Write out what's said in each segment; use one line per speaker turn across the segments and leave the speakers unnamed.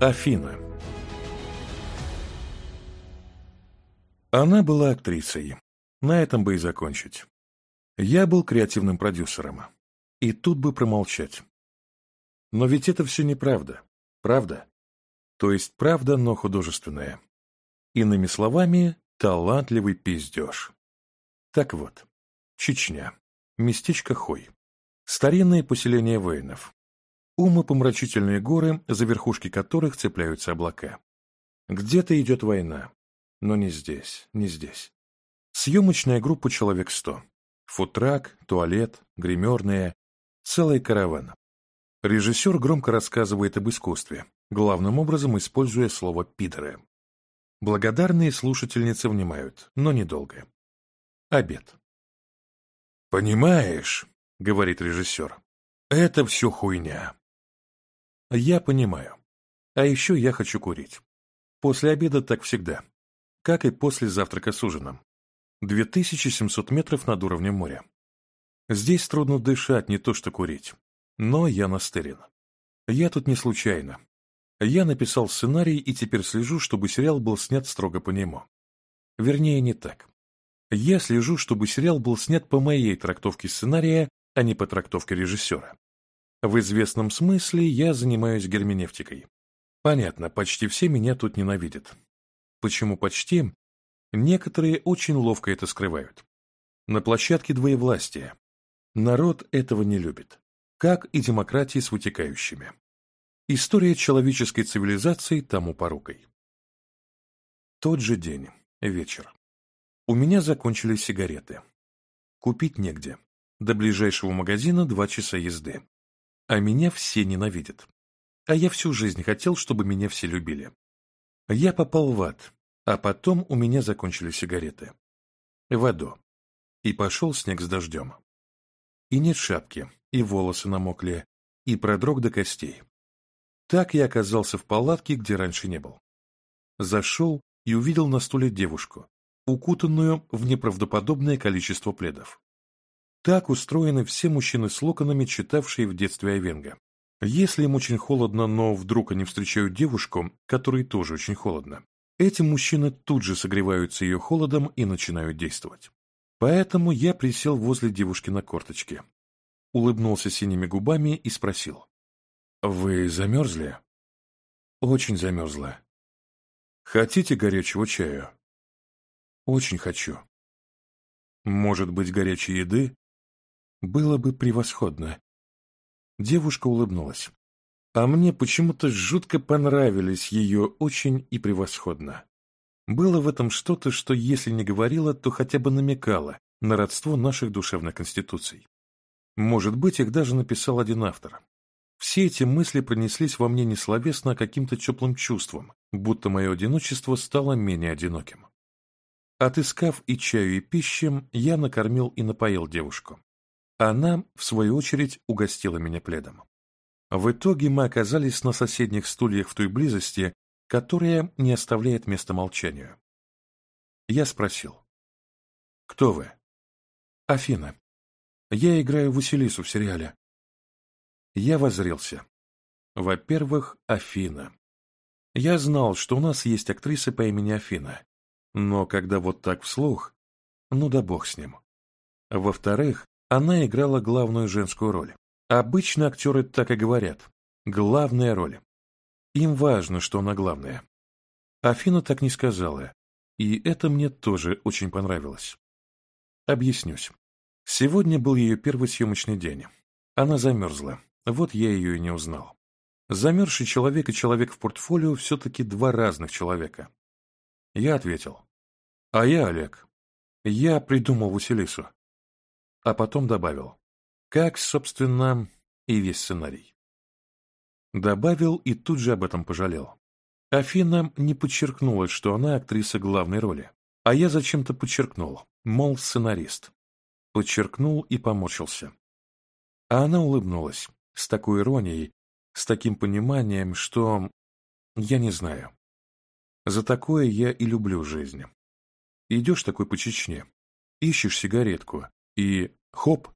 Афина. Она была актрисой. На этом бы и закончить. Я был креативным продюсером. И тут бы промолчать. Но ведь это все неправда. Правда? То есть правда, но художественная. Иными словами, талантливый пиздеж. Так вот, Чечня, местечко Хой, старинное поселение воинов, умопомрачительные горы, за верхушки которых цепляются облака. Где-то идет война, но не здесь, не здесь. Съемочная группа человек сто. Футрак, туалет, гримерная, целый караван. Режиссер громко рассказывает об искусстве, главным образом используя слово «пидоры». Благодарные слушательницы внимают, но недолго. Обед. «Понимаешь», — говорит режиссер, — «это все хуйня. Я понимаю. А еще я хочу курить. После обеда так всегда. Как и после завтрака с ужином. 2700 метров над уровнем моря. Здесь трудно дышать, не то что курить. Но я настырен. Я тут не случайно. Я написал сценарий и теперь слежу, чтобы сериал был снят строго по нему. Вернее, не так. Я слежу, чтобы сериал был снят по моей трактовке сценария, а не по трактовке режиссера. В известном смысле я занимаюсь герменевтикой. Понятно, почти все меня тут ненавидят. Почему почти? Некоторые очень ловко это скрывают. На площадке двоевластия. Народ этого не любит. Как и демократии с вытекающими. История человеческой цивилизации тому порукой. Тот же день, вечер. У меня закончились сигареты. Купить негде. До ближайшего магазина два часа езды. А меня все ненавидят. А я всю жизнь хотел, чтобы меня все любили. Я попал в ад, а потом у меня закончились сигареты. В аду. И пошел снег с дождем. И нет шапки, и волосы намокли, и продрог до костей. Так я оказался в палатке, где раньше не был. Зашел и увидел на стуле девушку, укутанную в неправдоподобное количество пледов. Так устроены все мужчины с локонами, читавшие в детстве Айвенга. Если им очень холодно, но вдруг они встречают девушку, которой тоже очень холодно, эти мужчины тут же согреваются ее холодом и начинают действовать. Поэтому я присел возле девушки на корточке, улыбнулся синими губами и спросил. «Вы замерзли?» «Очень замерзла». «Хотите горячего чаю?» «Очень хочу». «Может быть, горячей еды?» было бы превосходно. Девушка улыбнулась. А мне почему-то жутко понравились ее очень и превосходно. Было в этом что-то, что, если не говорило, то хотя бы намекало на родство наших душевных конституций. Может быть, их даже написал один автор. Все эти мысли пронеслись во мне несловесно, а каким-то теплым чувством, будто мое одиночество стало менее одиноким. Отыскав и чаю, и пищем, я накормил и напоил девушку а она, в свою очередь, угостила меня пледом. В итоге мы оказались на соседних стульях в той близости, которая не оставляет места молчанию. Я спросил. «Кто вы?» «Афина. Я играю Василису в сериале». Я возрелся. Во-первых, Афина. Я знал, что у нас есть актрисы по имени Афина, но когда вот так вслух, ну да бог с ним. Во-вторых, она играла главную женскую роль. Обычно актеры так и говорят. Главная роль. Им важно, что она главная. Афина так не сказала, и это мне тоже очень понравилось. Объяснюсь. Сегодня был ее первый съемочный день. Она замерзла, вот я ее и не узнал. Замерзший человек и человек в портфолио все-таки два разных человека. Я ответил. А я Олег. Я придумал Василису а потом добавил. Как, собственно, и весь сценарий. Добавил и тут же об этом пожалел. Афина не подчеркнула, что она актриса главной роли, а я зачем-то подчеркнул, мол, сценарист. Подчеркнул и поморщился. А она улыбнулась, с такой иронией, с таким пониманием, что... Я не знаю. За такое я и люблю жизнь. Идешь такой по Чечне, ищешь сигаретку, и хоп,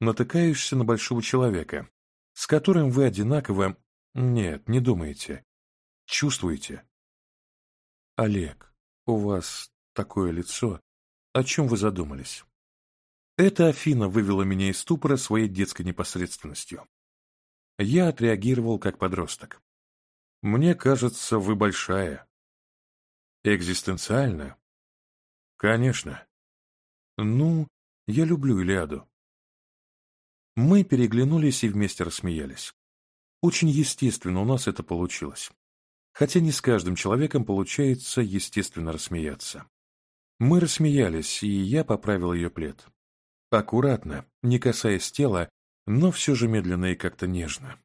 натыкаешься на большого человека, с которым вы одинаково... Нет, не думаете. Чувствуете. Олег, у вас такое лицо. О чем вы задумались? Это Афина вывела меня из ступора своей детской непосредственностью. Я отреагировал как подросток. Мне кажется, вы большая. Экзистенциально? Конечно. Ну, я люблю Илиаду». Мы переглянулись и вместе рассмеялись. Очень естественно у нас это получилось. Хотя не с каждым человеком получается естественно рассмеяться. Мы рассмеялись, и я поправил ее плед. Аккуратно, не касаясь тела, но все же медленно и как-то нежно.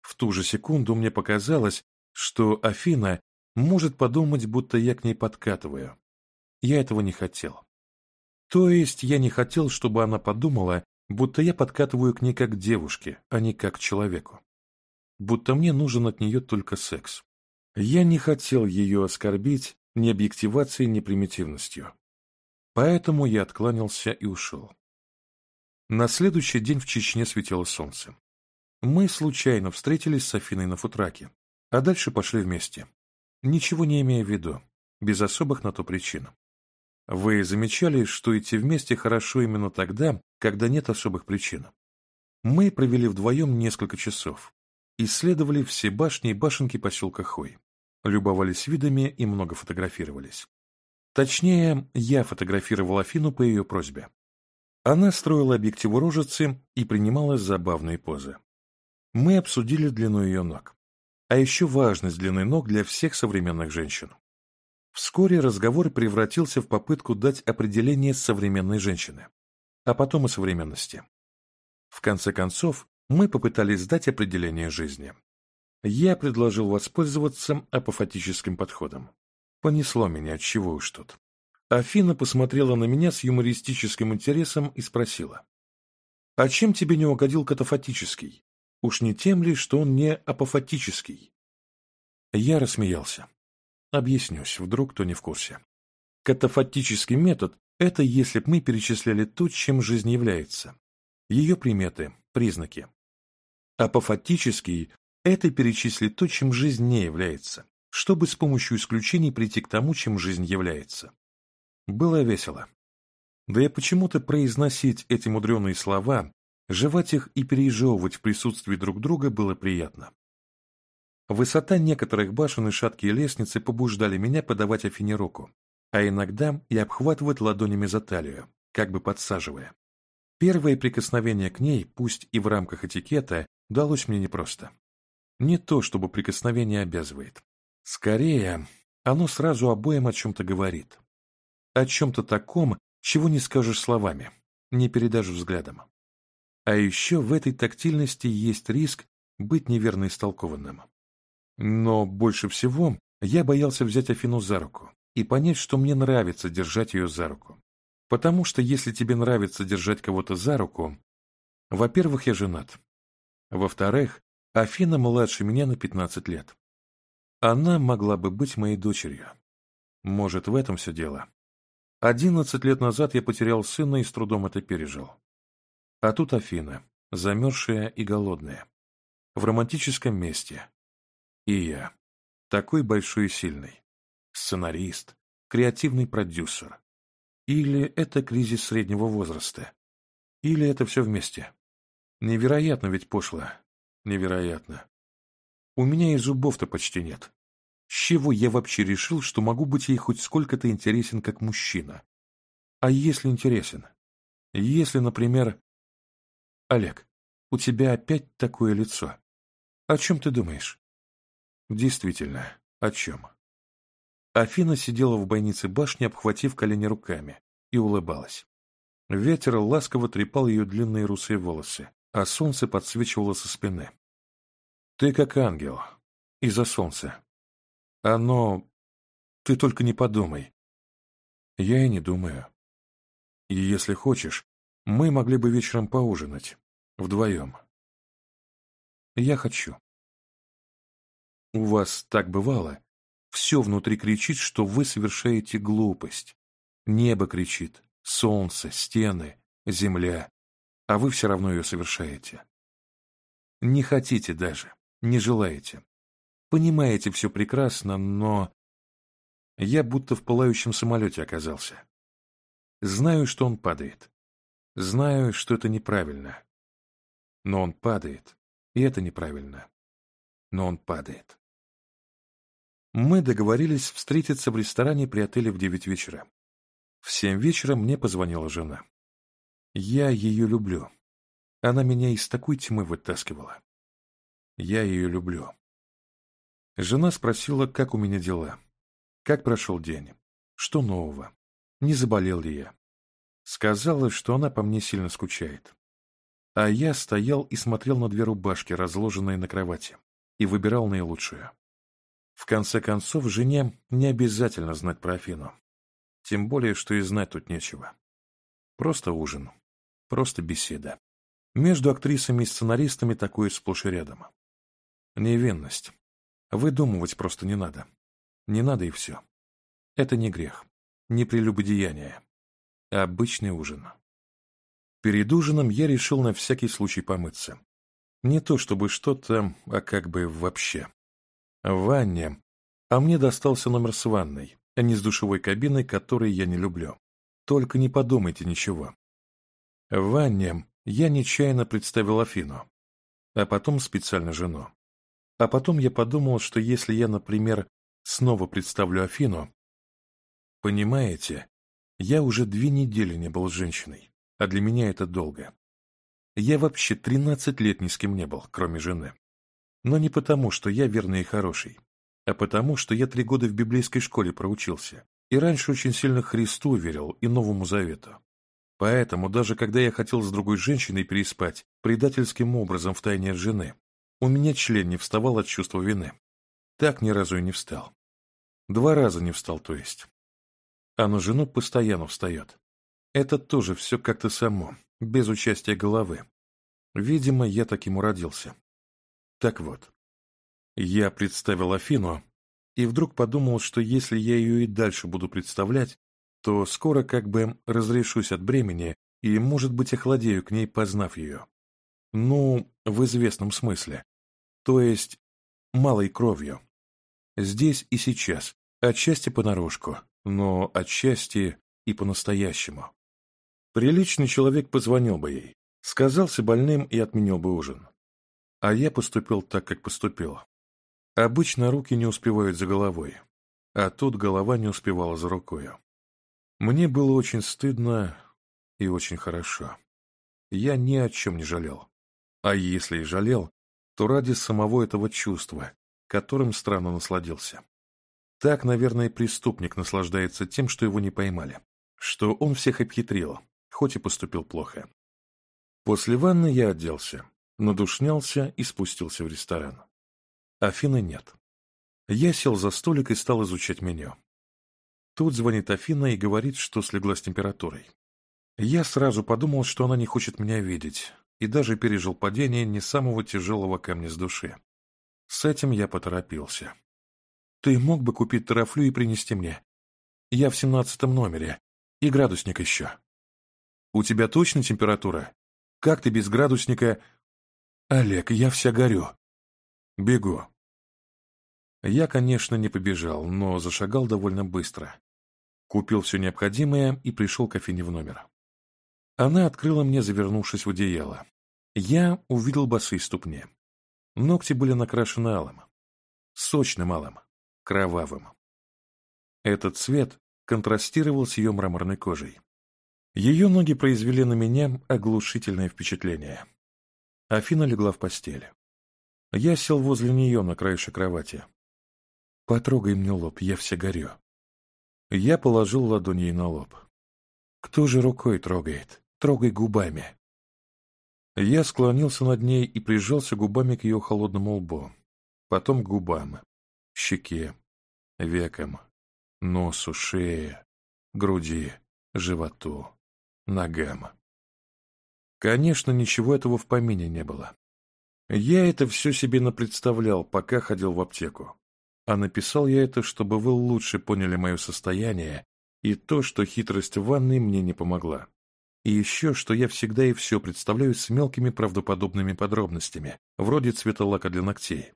В ту же секунду мне показалось, что Афина может подумать, будто я к ней подкатываю. Я этого не хотел. То есть я не хотел, чтобы она подумала, будто я подкатываю к ней как девушке, а не как человеку. Будто мне нужен от нее только секс. Я не хотел ее оскорбить ни объективацией, ни примитивностью. Поэтому я откланялся и ушел. На следующий день в Чечне светило солнце. Мы случайно встретились с Афиной на футраке, а дальше пошли вместе. Ничего не имея в виду, без особых на то причин. Вы замечали, что идти вместе хорошо именно тогда, когда нет особых причин. Мы провели вдвоем несколько часов, исследовали все башни и башенки поселка Хой, любовались видами и много фотографировались. Точнее, я фотографировал Афину по ее просьбе. Она строила объектив рожицы и принимала забавные позы. Мы обсудили длину ее ног, а еще важность длины ног для всех современных женщин. Вскоре разговор превратился в попытку дать определение современной женщины, а потом и современности. В конце концов, мы попытались дать определение жизни. Я предложил воспользоваться апофатическим подходом. Понесло меня, от чего уж тут. Афина посмотрела на меня с юмористическим интересом и спросила. «А чем тебе не угодил катафатический? Уж не тем ли, что он не апофатический?» Я рассмеялся. Объяснюсь, вдруг кто не в курсе. Катафатический метод – это если бы мы перечисляли то, чем жизнь является. Ее приметы, признаки. Апофатический – это перечислить то, чем жизнь не является, чтобы с помощью исключений прийти к тому, чем жизнь является. Было весело. Да и почему-то произносить эти мудреные слова, жевать их и пережевывать в присутствии друг друга было приятно. Высота некоторых башен и шаткие лестницы побуждали меня подавать Афине руку, а иногда и обхватывать ладонями за талию, как бы подсаживая. Первое прикосновение к ней, пусть и в рамках этикета, далось мне непросто. Не то, чтобы прикосновение обязывает. Скорее, оно сразу обоим о чем-то говорит. О чем-то таком, чего не скажешь словами, не передашь взглядом. А еще в этой тактильности есть риск быть неверно истолкованным. Но больше всего я боялся взять Афину за руку и понять, что мне нравится держать ее за руку. Потому что если тебе нравится держать кого-то за руку, во-первых, я женат. Во-вторых, Афина младше меня на 15 лет. Она могла бы быть моей дочерью. Может, в этом все дело. Одиннадцать лет назад я потерял сына и с трудом это пережил. А тут Афина, замерзшая и голодная. В романтическом месте, и я. Такой большой и сильный. Сценарист, креативный продюсер. Или это кризис среднего возраста. Или это все вместе. Невероятно ведь пошло. Невероятно. У меня и зубов-то почти нет. С чего я вообще решил, что могу быть ей хоть сколько-то интересен как мужчина? А если интересен? Если, например... Олег, у тебя опять такое лицо. О чем ты думаешь? Действительно, о чем? Афина сидела в бойнице башни, обхватив колени руками, и улыбалась. Ветер ласково трепал ее длинные русые волосы, а солнце подсвечивало со спины. «Ты как ангел. Из-за солнца. А, Оно... Ты только не подумай». «Я и не думаю. И если хочешь, мы могли бы вечером поужинать. Вдвоем». «Я хочу». У вас так бывало? Все внутри кричит, что вы совершаете глупость. Небо кричит, солнце, стены, земля. А вы все равно ее совершаете. Не хотите даже, не желаете. Понимаете все прекрасно, но... Я будто в пылающем самолете оказался. Знаю, что он падает. Знаю, что это неправильно. Но он падает, и это неправильно. Но он падает. Мы договорились встретиться в ресторане при отеле в девять вечера. В семь вечера мне позвонила жена. Я ее люблю. Она меня из такой тьмы вытаскивала. Я ее люблю. Жена спросила, как у меня дела. Как прошел день? Что нового? Не заболел ли я? Сказала, что она по мне сильно скучает. А я стоял и смотрел на две рубашки, разложенные на кровати, и выбирал наилучшую. В конце концов, жене не обязательно знать про Афину. Тем более, что и знать тут нечего. Просто ужин. Просто беседа. Между актрисами и сценаристами такое сплошь и рядом. Невинность. Выдумывать просто не надо. Не надо и все. Это не грех, не прелюбодеяние, а обычный ужин. Перед ужином я решил на всякий случай помыться. Не то чтобы что-то, а как бы вообще. В ванне. А мне достался номер с ванной, а не с душевой кабиной, которой я не люблю. Только не подумайте ничего. В ванне я нечаянно представил Афину, а потом специально жену. А потом я подумал, что если я, например, снова представлю Афину... Понимаете, я уже две недели не был с женщиной, а для меня это долго. Я вообще 13 лет ни с кем не был, кроме жены. Но не потому, что я верный и хороший, а потому, что я три года в библейской школе проучился, и раньше очень сильно Христу верил и Новому Завету. Поэтому, даже когда я хотел с другой женщиной переспать, предательским образом втайне от жены, у меня член не вставал от чувства вины. Так ни разу и не встал. Два раза не встал, то есть. А на жену постоянно встает. Это тоже все как-то само, без участия головы. Видимо, я таким уродился. Так вот, я представил Афину и вдруг подумал, что если я ее и дальше буду представлять, то скоро как бы разрешусь от бремени и, может быть, охладею к ней, познав ее. Ну, в известном смысле. То есть, малой кровью. Здесь и сейчас, отчасти понарошку, но отчасти и по-настоящему. Приличный человек позвонил бы ей, сказался больным и отменил бы ужин. А я поступил так, как поступил. Обычно руки не успевают за головой, а тут голова не успевала за рукой. Мне было очень стыдно и очень хорошо. Я ни о чем не жалел. А если и жалел, то ради самого этого чувства, которым странно насладился. Так, наверное, преступник наслаждается тем, что его не поймали, что он всех обхитрил, хоть и поступил плохо. После ванны я оделся, надушнялся и спустился в ресторан. Афины нет. Я сел за столик и стал изучать меню. Тут звонит Афина и говорит, что слегла с температурой. Я сразу подумал, что она не хочет меня видеть, и даже пережил падение не самого тяжелого камня с души. С этим я поторопился. «Ты мог бы купить тарафлю и принести мне? Я в семнадцатом номере, и градусник еще». «У тебя точно температура? Как ты без градусника «Олег, я вся горю. Бегу». Я, конечно, не побежал, но зашагал довольно быстро. Купил все необходимое и пришел к Афине в номер. Она открыла мне, завернувшись в одеяло. Я увидел босые ступни. Ногти были накрашены алым. Сочным алым. Кровавым. Этот цвет контрастировал с ее мраморной кожей. Ее ноги произвели на меня оглушительное впечатление. Афина легла в постели. Я сел возле нее на краешек кровати. «Потрогай мне лоб, я все горю». Я положил ладонь ей на лоб. «Кто же рукой трогает? Трогай губами». Я склонился над ней и прижался губами к ее холодному лбу, потом к губам, щеке, векам, носу, шее, груди, животу, ногам. Конечно, ничего этого в помине не было. Я это все себе напредставлял, пока ходил в аптеку. А написал я это, чтобы вы лучше поняли мое состояние и то, что хитрость ванны мне не помогла. И еще, что я всегда и все представляю с мелкими правдоподобными подробностями, вроде цвета лака для ногтей.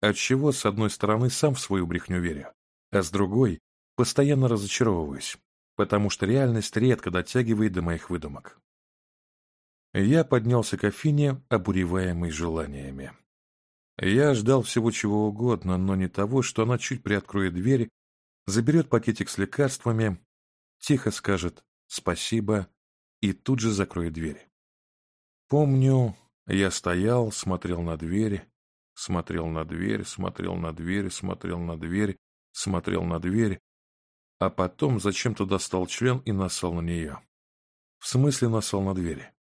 Отчего, с одной стороны, сам в свою брехню верю, а с другой – постоянно разочаровываюсь, потому что реальность редко дотягивает до моих выдумок. Я поднялся к Афине, обуреваемый желаниями. Я ждал всего чего угодно, но не того, что она чуть приоткроет дверь, заберет пакетик с лекарствами, тихо скажет «спасибо» и тут же закроет дверь. Помню, я стоял, смотрел на дверь, смотрел на дверь, смотрел на дверь, смотрел на дверь, смотрел на дверь, а потом зачем-то достал член и насал на нее. В смысле насал на дверь?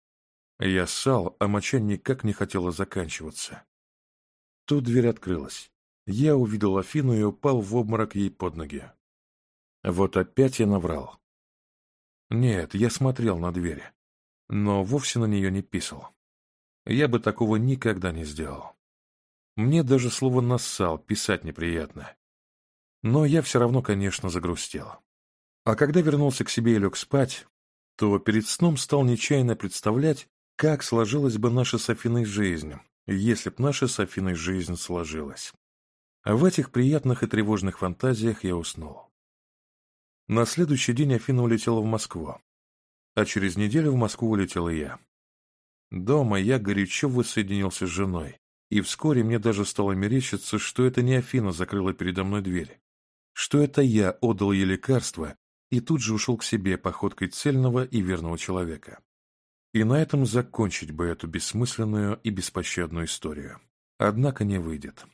Я ссал, а моча никак не хотела заканчиваться. Тут дверь открылась. Я увидел Афину и упал в обморок ей под ноги. Вот опять я наврал. Нет, я смотрел на дверь, но вовсе на нее не писал. Я бы такого никогда не сделал. Мне даже слово «нассал» писать неприятно. Но я все равно, конечно, загрустил. А когда вернулся к себе и лег спать, то перед сном стал нечаянно представлять, как сложилась бы наша с Афиной жизнь, если б наша с Афиной жизнь сложилась? А в этих приятных и тревожных фантазиях я уснул. На следующий день Афина улетела в Москву, а через неделю в Москву улетел и я. Дома я горячо воссоединился с женой, и вскоре мне даже стало мерещиться, что это не Афина закрыла передо мной дверь, что это я отдал ей лекарство и тут же ушел к себе походкой цельного и верного человека. И на этом закончить бы эту бессмысленную и беспощадную историю. Однако не выйдет.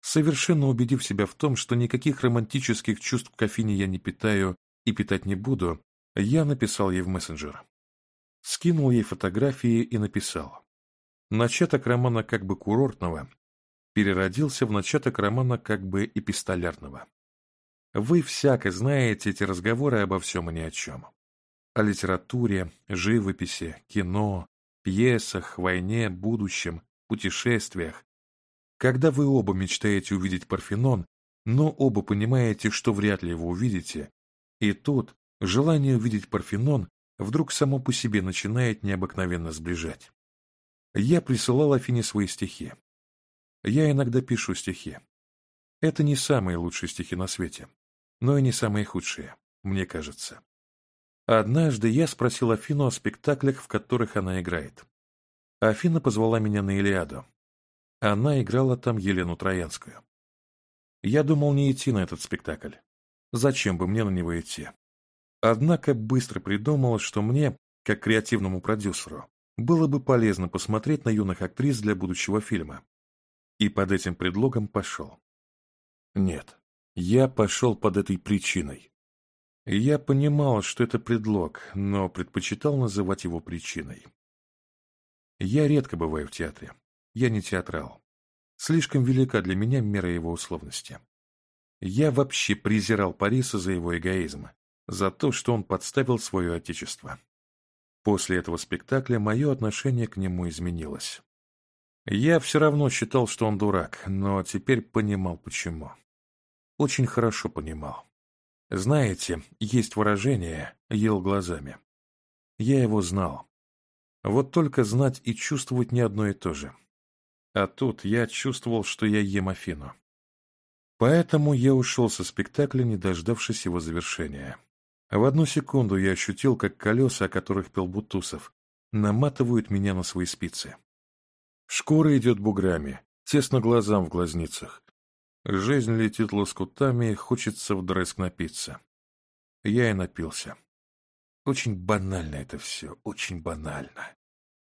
Совершенно убедив себя в том, что никаких романтических чувств к Афине я не питаю и питать не буду, я написал ей в мессенджер. Скинул ей фотографии и написал. Начаток романа как бы курортного переродился в начаток романа как бы эпистолярного. Вы всяко знаете эти разговоры обо всем и ни о чем о литературе, живописи, кино, пьесах, войне, будущем, путешествиях. Когда вы оба мечтаете увидеть Парфенон, но оба понимаете, что вряд ли его увидите, и тут желание увидеть Парфенон вдруг само по себе начинает необыкновенно сближать. Я присылал Афине свои стихи. Я иногда пишу стихи. Это не самые лучшие стихи на свете, но и не самые худшие, мне кажется. Однажды я спросил Афину о спектаклях, в которых она играет. Афина позвала меня на Илиаду. Она играла там Елену Троянскую. Я думал не идти на этот спектакль. Зачем бы мне на него идти? Однако быстро придумал, что мне, как креативному продюсеру, было бы полезно посмотреть на юных актрис для будущего фильма. И под этим предлогом пошел. Нет, я пошел под этой причиной. Я понимал, что это предлог, но предпочитал называть его причиной. Я редко бываю в театре. Я не театрал. Слишком велика для меня мера его условности. Я вообще презирал Париса за его эгоизм, за то, что он подставил свое отечество. После этого спектакля мое отношение к нему изменилось. Я все равно считал, что он дурак, но теперь понимал почему. Очень хорошо понимал. Знаете, есть выражение «ел глазами». Я его знал. Вот только знать и чувствовать не одно и то же. А тут я чувствовал, что я ем Афину. Поэтому я ушел со спектакля, не дождавшись его завершения. В одну секунду я ощутил, как колеса, о которых пел Бутусов, наматывают меня на свои спицы. Шкура идет буграми, тесно глазам в глазницах, Жизнь летит лоскутами, хочется вдрызг напиться. Я и напился. Очень банально это все, очень банально.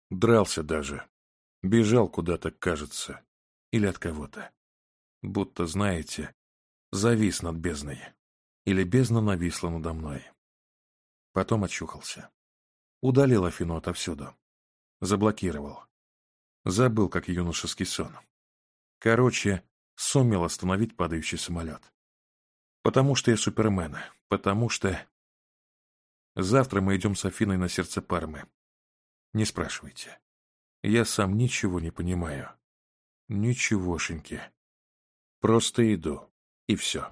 Дрался даже. Бежал куда-то, кажется. Или от кого-то. Будто, знаете, завис над бездной. Или бездна нависла надо мной. Потом очухался. Удалил Афину отовсюду. Заблокировал. Забыл, как юношеский сон. Короче, сумел остановить падающий самолет. Потому что я Супермена. потому что... Завтра мы идем с Афиной на сердце Пармы. Не спрашивайте. Я сам ничего не понимаю. Ничегошеньки. Просто иду, и все.